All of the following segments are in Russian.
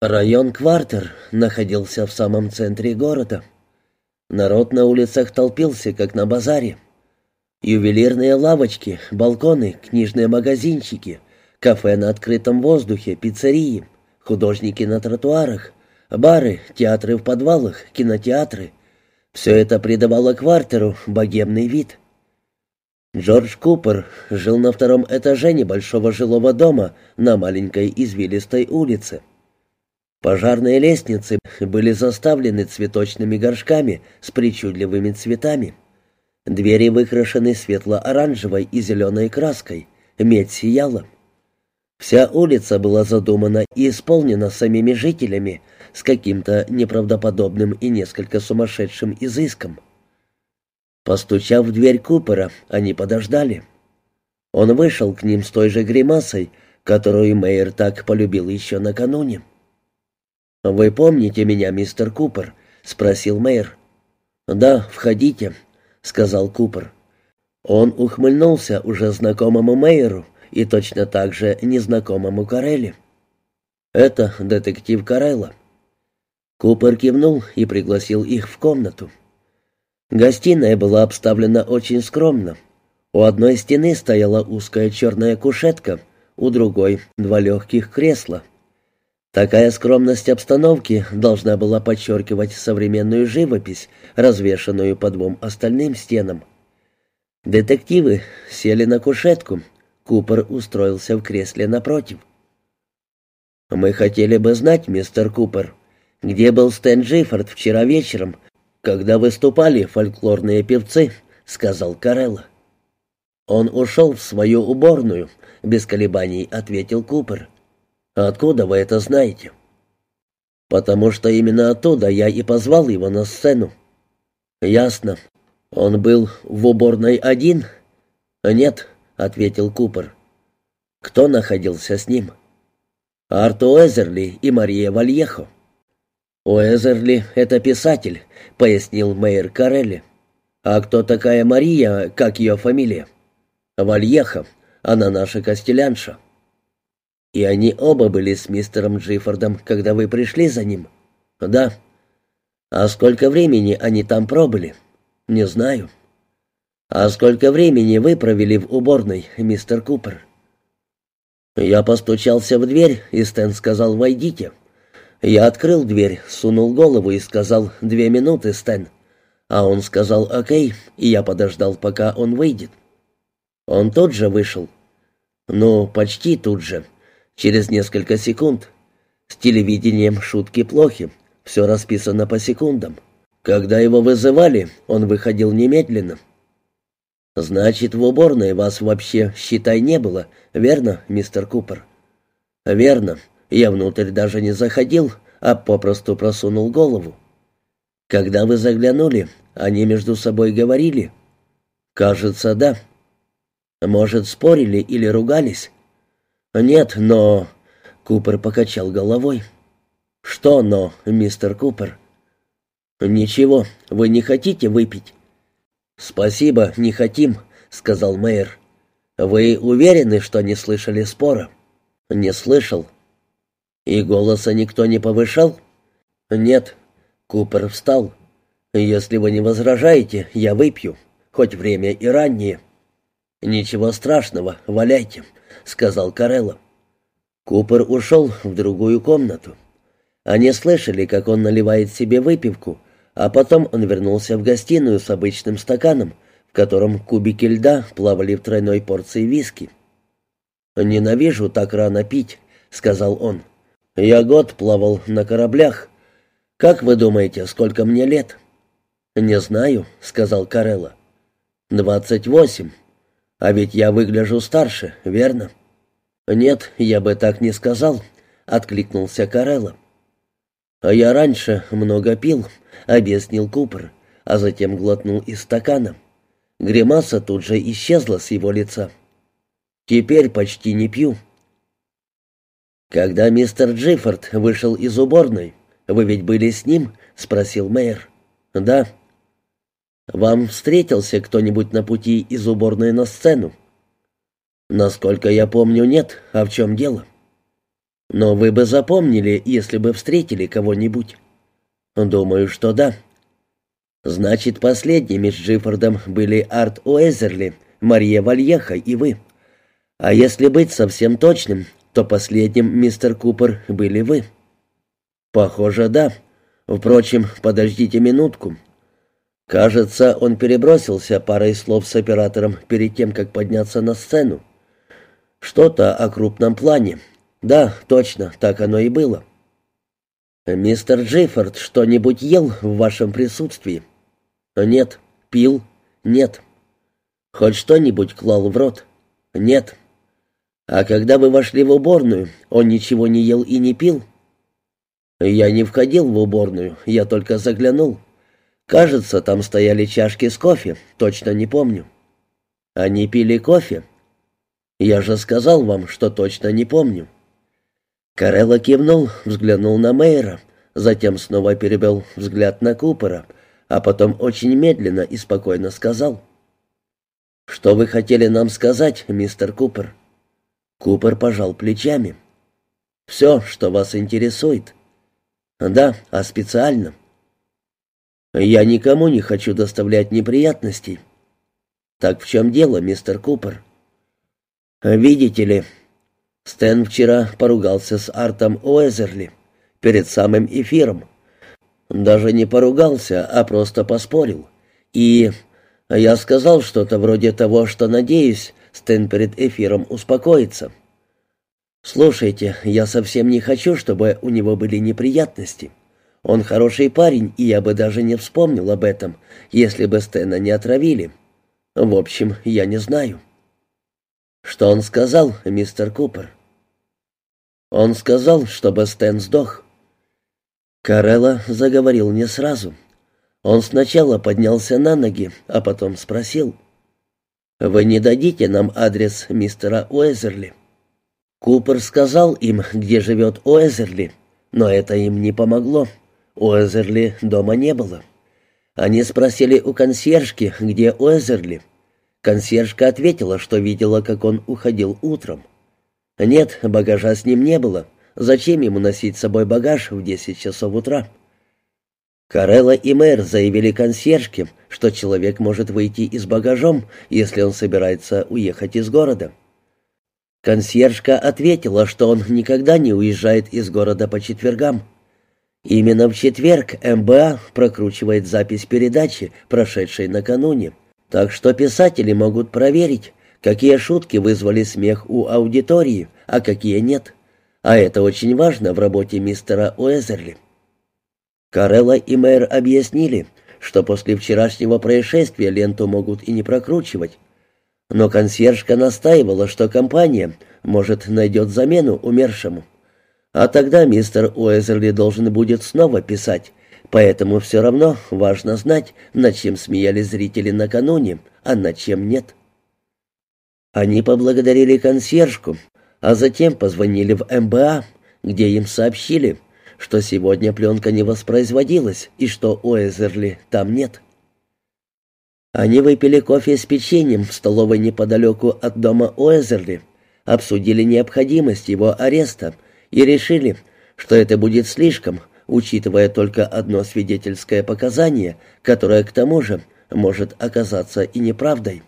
Район Квартер находился в самом центре города. Народ на улицах толпился, как на базаре. Ювелирные лавочки, балконы, книжные магазинчики, кафе на открытом воздухе, пиццерии, художники на тротуарах, бары, театры в подвалах, кинотеатры. Все это придавало квартиру богемный вид. Джордж Купер жил на втором этаже небольшого жилого дома на маленькой извилистой улице. Пожарные лестницы были заставлены цветочными горшками с причудливыми цветами. Двери выкрашены светло-оранжевой и зеленой краской, медь сияла. Вся улица была задумана и исполнена самими жителями с каким-то неправдоподобным и несколько сумасшедшим изыском. Постучав в дверь Купера, они подождали. Он вышел к ним с той же гримасой, которую Мейер так полюбил еще накануне. «Вы помните меня, мистер Купер?» — спросил мэр. «Да, входите», — сказал Купер. Он ухмыльнулся уже знакомому мэру и точно так же незнакомому Карелли. «Это детектив Карелла». Купер кивнул и пригласил их в комнату. Гостиная была обставлена очень скромно. У одной стены стояла узкая черная кушетка, у другой — два легких кресла — Такая скромность обстановки должна была подчеркивать современную живопись, развешанную по двум остальным стенам. Детективы сели на кушетку, Купер устроился в кресле напротив. «Мы хотели бы знать, мистер Купер, где был Стэн Джиффорд вчера вечером, когда выступали фольклорные певцы», — сказал Карелла. «Он ушел в свою уборную», — без колебаний ответил Купер. «Откуда вы это знаете?» «Потому что именно оттуда я и позвал его на сцену». «Ясно. Он был в уборной один?» «Нет», — ответил Купер. «Кто находился с ним?» «Арту Эзерли и Мария Вальехо». «Уэзерли — это писатель», — пояснил мэр Карелли. «А кто такая Мария, как ее фамилия?» «Вальехо. Она наша костелянша». «И они оба были с мистером Джиффордом, когда вы пришли за ним?» «Да». «А сколько времени они там пробыли?» «Не знаю». «А сколько времени вы провели в уборной, мистер Купер?» Я постучался в дверь, и Стэн сказал «Войдите». Я открыл дверь, сунул голову и сказал «Две минуты, Стэн». А он сказал «Окей», и я подождал, пока он выйдет. Он тут же вышел. Ну, почти тут же. Через несколько секунд. С телевидением шутки плохи, все расписано по секундам. Когда его вызывали, он выходил немедленно. «Значит, в уборной вас вообще, считай, не было, верно, мистер Купер?» «Верно. Я внутрь даже не заходил, а попросту просунул голову. Когда вы заглянули, они между собой говорили?» «Кажется, да». «Может, спорили или ругались?» «Нет, но...» — Купер покачал головой. «Что «но», мистер Купер?» «Ничего, вы не хотите выпить?» «Спасибо, не хотим», — сказал мэр. «Вы уверены, что не слышали спора?» «Не слышал». «И голоса никто не повышал?» «Нет». Купер встал. «Если вы не возражаете, я выпью, хоть время и раннее». «Ничего страшного, валяйте», — сказал Карелло. Купер ушел в другую комнату. Они слышали, как он наливает себе выпивку, а потом он вернулся в гостиную с обычным стаканом, в котором кубики льда плавали в тройной порции виски. «Ненавижу так рано пить», — сказал он. «Я год плавал на кораблях. Как вы думаете, сколько мне лет?» «Не знаю», — сказал Карелла. «Двадцать восемь. А ведь я выгляжу старше, верно?» «Нет, я бы так не сказал», — откликнулся Карелло. «А я раньше много пил», — объяснил Купер, а затем глотнул из стакана. Гримаса тут же исчезла с его лица. «Теперь почти не пью». «Когда мистер Джиффорд вышел из уборной, вы ведь были с ним?» — спросил мэр. «Да». «Вам встретился кто-нибудь на пути из уборной на сцену?» «Насколько я помню, нет. А в чем дело?» Но вы бы запомнили, если бы встретили кого-нибудь. Думаю, что да. Значит, последними с Джиффордом были Арт Уэзерли, Мария Вальеха и вы. А если быть совсем точным, то последним, мистер Купер, были вы. Похоже, да. Впрочем, подождите минутку. Кажется, он перебросился парой слов с оператором перед тем, как подняться на сцену. Что-то о крупном плане. Да, точно, так оно и было. «Мистер Джейфорд что-нибудь ел в вашем присутствии?» «Нет». «Пил?» «Нет». «Хоть что-нибудь клал в рот?» «Нет». «А когда вы вошли в уборную, он ничего не ел и не пил?» «Я не входил в уборную, я только заглянул. Кажется, там стояли чашки с кофе, точно не помню». «Они пили кофе?» «Я же сказал вам, что точно не помню». Карелла кивнул, взглянул на Мейера, затем снова перевел взгляд на Купера, а потом очень медленно и спокойно сказал. «Что вы хотели нам сказать, мистер Купер?» Купер пожал плечами. «Все, что вас интересует». «Да, а специально». «Я никому не хочу доставлять неприятностей». «Так в чем дело, мистер Купер?» «Видите ли, Стэн вчера поругался с Артом Уэзерли перед самым эфиром. Даже не поругался, а просто поспорил. И я сказал что-то вроде того, что надеюсь, Стэн перед эфиром успокоится. «Слушайте, я совсем не хочу, чтобы у него были неприятности. Он хороший парень, и я бы даже не вспомнил об этом, если бы Стэна не отравили. В общем, я не знаю». «Что он сказал, мистер Купер?» Он сказал, чтобы Стэн сдох. Карелла заговорил не сразу. Он сначала поднялся на ноги, а потом спросил. «Вы не дадите нам адрес мистера Уэзерли?» Купер сказал им, где живет Уэзерли, но это им не помогло. Уэзерли дома не было. Они спросили у консьержки, где Уэзерли. Консьержка ответила, что видела, как он уходил утром. Нет, багажа с ним не было. Зачем ему носить с собой багаж в 10 часов утра? Карелла и мэр заявили консьержке, что человек может выйти и с багажом, если он собирается уехать из города. Консьержка ответила, что он никогда не уезжает из города по четвергам. Именно в четверг МБА прокручивает запись передачи, прошедшей накануне. Так что писатели могут проверить, какие шутки вызвали смех у аудитории, а какие нет. А это очень важно в работе мистера Уэзерли. Карелла и мэр объяснили, что после вчерашнего происшествия ленту могут и не прокручивать. Но консьержка настаивала, что компания, может, найдет замену умершему. А тогда мистер Уэзерли должен будет снова писать, поэтому все равно важно знать, над чем смеялись зрители накануне, а над чем нет. Они поблагодарили консьержку, а затем позвонили в МБА, где им сообщили, что сегодня пленка не воспроизводилась и что Уэзерли там нет. Они выпили кофе с печеньем в столовой неподалеку от дома Уэзерли, обсудили необходимость его ареста и решили, что это будет слишком, учитывая только одно свидетельское показание, которое к тому же может оказаться и неправдой.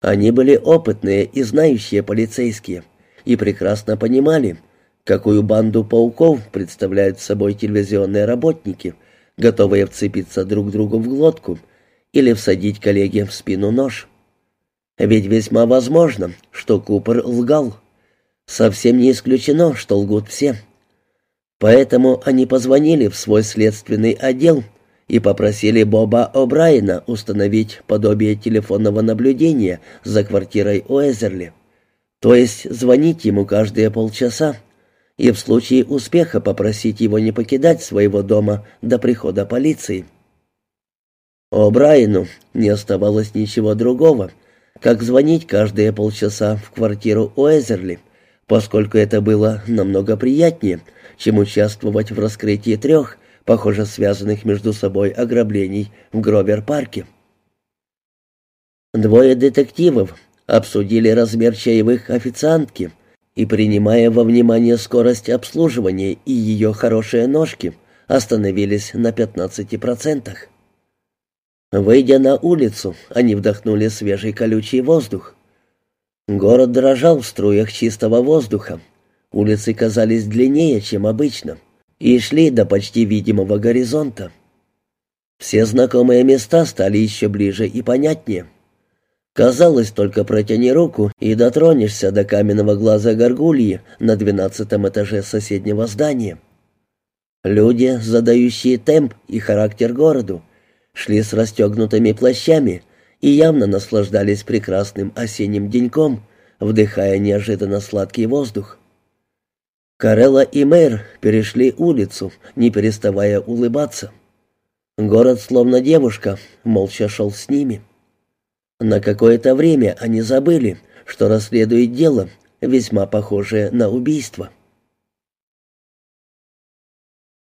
Они были опытные и знающие полицейские и прекрасно понимали, какую банду пауков представляют собой телевизионные работники, готовые вцепиться друг другу в глотку или всадить коллеге в спину нож. Ведь весьма возможно, что Купер лгал. Совсем не исключено, что лгут все. Поэтому они позвонили в свой следственный отдел и попросили Боба О'Брайена установить подобие телефонного наблюдения за квартирой Уэзерли. То есть звонить ему каждые полчаса и в случае успеха попросить его не покидать своего дома до прихода полиции. О'Брайену не оставалось ничего другого, как звонить каждые полчаса в квартиру Уэзерли, поскольку это было намного приятнее, чем участвовать в раскрытии трех похоже, связанных между собой ограблений в Гровер-парке. Двое детективов обсудили размер чаевых официантки и, принимая во внимание скорость обслуживания и ее хорошие ножки, остановились на 15%. Выйдя на улицу, они вдохнули свежий колючий воздух. Город дрожал в струях чистого воздуха. Улицы казались длиннее, чем обычно, и шли до почти видимого горизонта. Все знакомые места стали еще ближе и понятнее. Казалось, только протяни руку и дотронешься до каменного глаза горгульи на двенадцатом этаже соседнего здания. Люди, задающие темп и характер городу, шли с расстегнутыми плащами и явно наслаждались прекрасным осенним деньком, вдыхая неожиданно сладкий воздух. Карелла и мэр перешли улицу, не переставая улыбаться. Город, словно девушка, молча шел с ними. На какое-то время они забыли, что расследуют дело, весьма похожее на убийство.